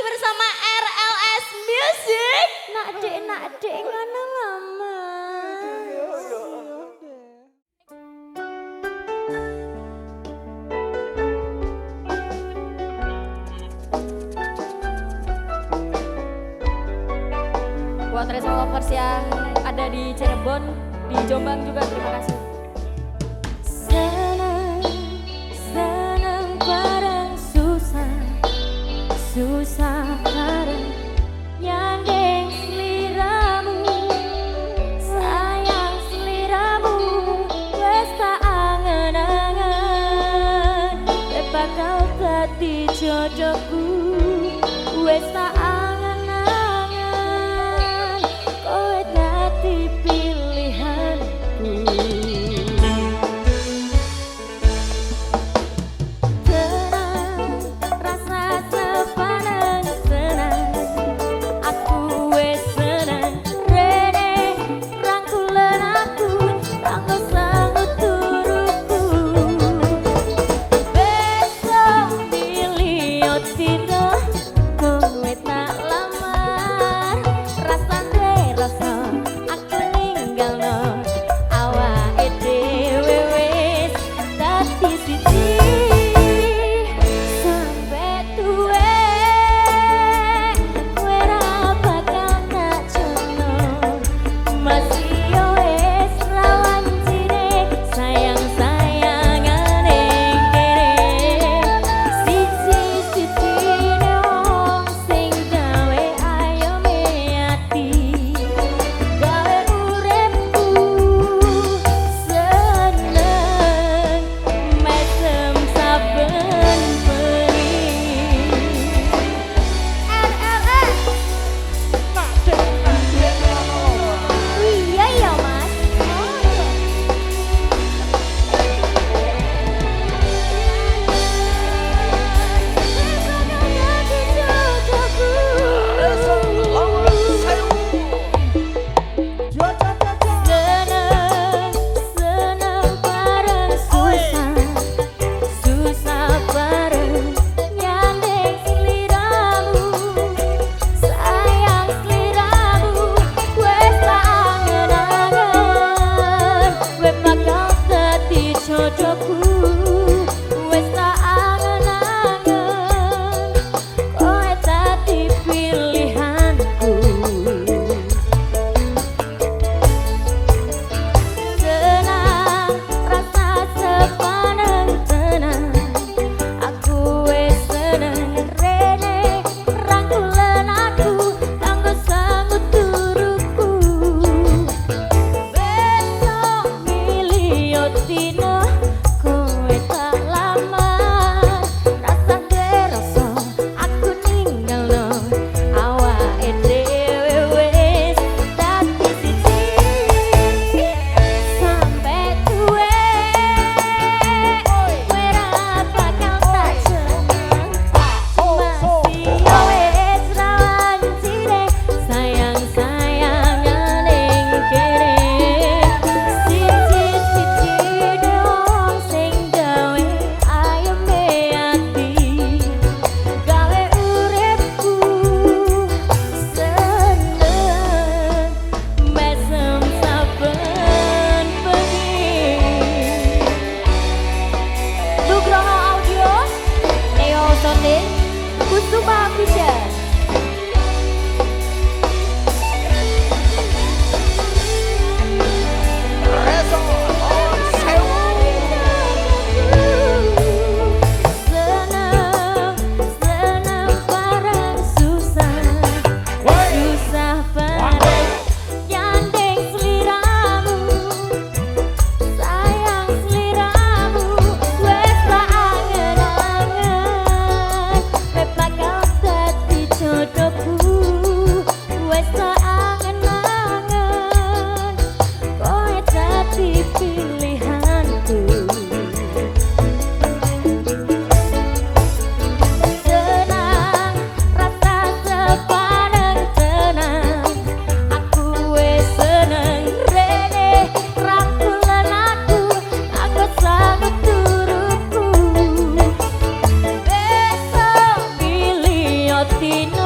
masih bersama RLS Music. Nak dek, nak dek, ngono lama. Buat Resolvers yang ada di Cirebon, di Jombang juga terima kasih. padaku wes tak Notice Kusuma Pictures. Si